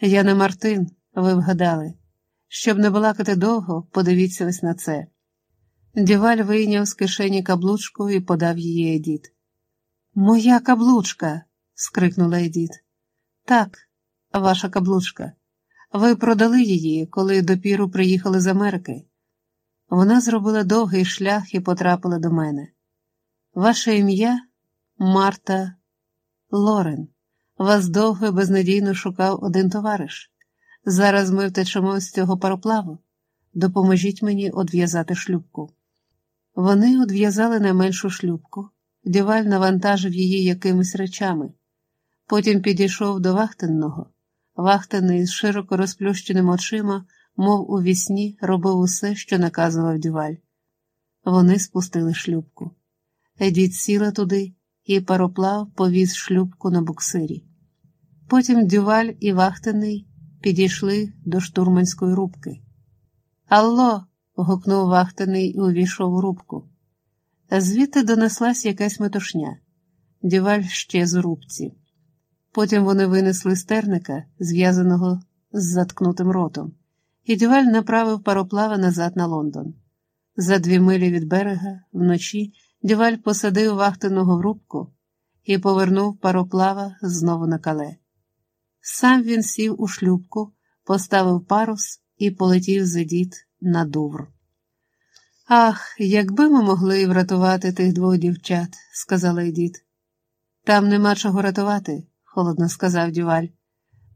Я не Мартин, ви вгадали. Щоб не балакати довго, подивіться ось на це. Діваль вийняв з кишені каблучку і подав її Едіт. Моя каблучка. скрикнула Едіт. Так, ваша каблучка. Ви продали її, коли допіру приїхали з Америки. Вона зробила довгий шлях і потрапила до мене. Ваше ім'я Марта Лорен. Вас довго і безнадійно шукав один товариш. Зараз ми втечемо з цього пароплаву. Допоможіть мені одв'язати шлюбку. Вони одв'язали найменшу шлюбку, діваль навантажив її якимись речами. Потім підійшов до вахтенного. Вахтений з широко розплющеними очима, мов у вісні, робив усе, що наказував діваль. Вони спустили шлюбку. Едіт сіла туди, і пароплав повіз шлюбку на буксирі. Потім дюваль і вахтений підійшли до штурманської рубки. Алло. гукнув вахтений і увійшов у рубку. Звідти донеслась якась метушня. Дюваль ще з рубці. Потім вони винесли стерника, зв'язаного з заткнутим ротом, і дюваль направив пароплава назад на Лондон. За дві милі від берега вночі дюваль посадив вахтеного в рубку і повернув пароплава знову на кале. Сам він сів у шлюбку, поставив парус і полетів за дід на Дувр. Ах, якби ми могли врятувати тих двох дівчат, сказала Едіт. Там нема чого рятувати, холодно сказав дюваль.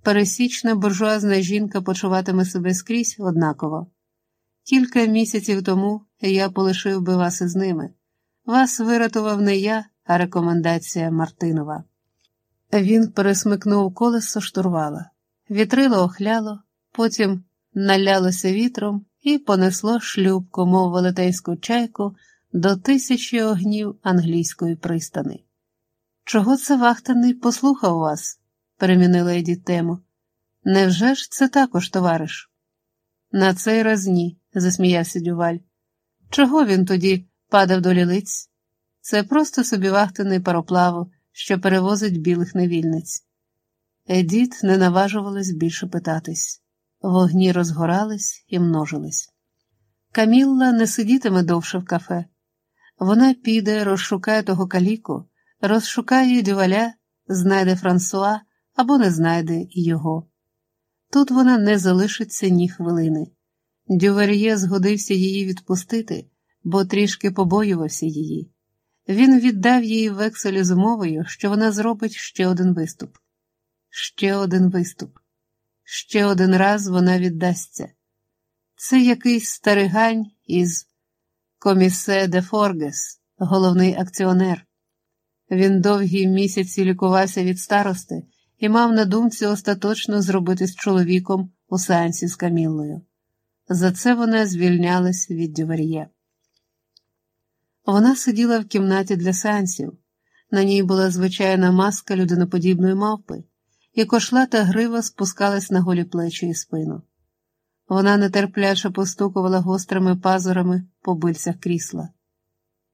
Пересічна буржуазна жінка почуватиме себе скрізь однаково. Кілька місяців тому я полишив би вас із ними. Вас вирятував не я, а рекомендація Мартинова. Він пересмикнув колесо штурвала, вітрило охляло, потім налялося вітром і понесло шлюбку, мов велетейську чайку, до тисячі огнів англійської пристани. Чого це вахтаний послухав вас? перемінила Еді тему. Невже ж це також, товариш? На цей раз ні, засміявся Дюваль. Чого він тоді падав до лілиць? Це просто собі вахтаний пароплаву що перевозить білих невільниць. Едіт не наважувалась більше питатись. Вогні розгорались і множились. Камілла не сидітиме довше в кафе. Вона піде, розшукає того каліку, розшукає дюваля, знайде Франсуа або не знайде його. Тут вона не залишиться ні хвилини. Дювар'є згодився її відпустити, бо трішки побоювався її. Він віддав їй векселі з умовою, що вона зробить ще один виступ. Ще один виступ. Ще один раз вона віддасться. Це якийсь старигань із комісе де Форгес, головний акціонер. Він довгі місяці лікувався від старости і мав на думці остаточно зробити з чоловіком у сеансі з Каміллою. За це вона звільнялась від дювар'є. Вона сиділа в кімнаті для сеансів. На ній була звичайна маска людиноподібної мавпи, і кошлата грива спускалась на голі плечі і спину. Вона нетерпляче постукувала гострими пазурами по бильцях крісла.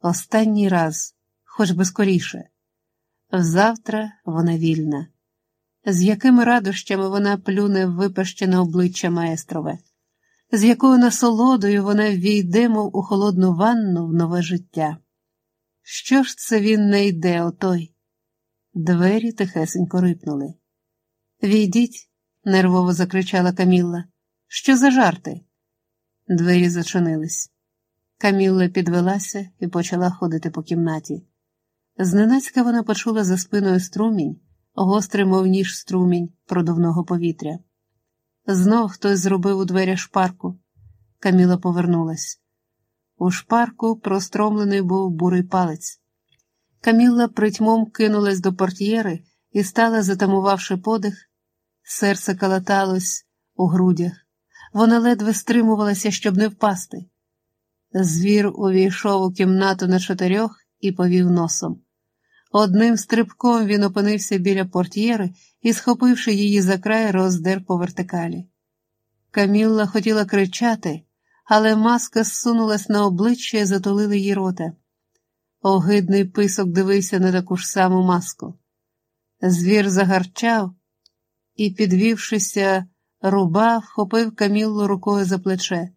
Останній раз, хоч би скоріше. Завтра вона вільна. З якими радощами вона плюне в випащене обличчя маестрове з якою насолодою вона ввійде, мов у холодну ванну в нове життя. Що ж це він не йде, отой? Двері тихесенько рипнули. Війдіть, нервово закричала Камілла. Що за жарти? Двері зачинились. Камілла підвелася і почала ходити по кімнаті. Зненацька вона почула за спиною струмінь, гострий, мов ніж струмінь продувного повітря. Знов хтось зробив у двері шпарку. Каміла повернулась. У шпарку простромлений був бурий палець. Камілла притьмом кинулась до портьєри і стала, затамувавши подих. Серце калаталось у грудях. Вона ледве стримувалася, щоб не впасти. Звір увійшов у кімнату на чотирьох і повів носом. Одним стрибком він опинився біля портьєри і, схопивши її за край, роздер по вертикалі. Камілла хотіла кричати, але маска зсунулась на обличчя і затулила її рота. Огидний писок дивився на таку ж саму маску. Звір загарчав і, підвівшися, руба вхопив Каміллу рукою за плече.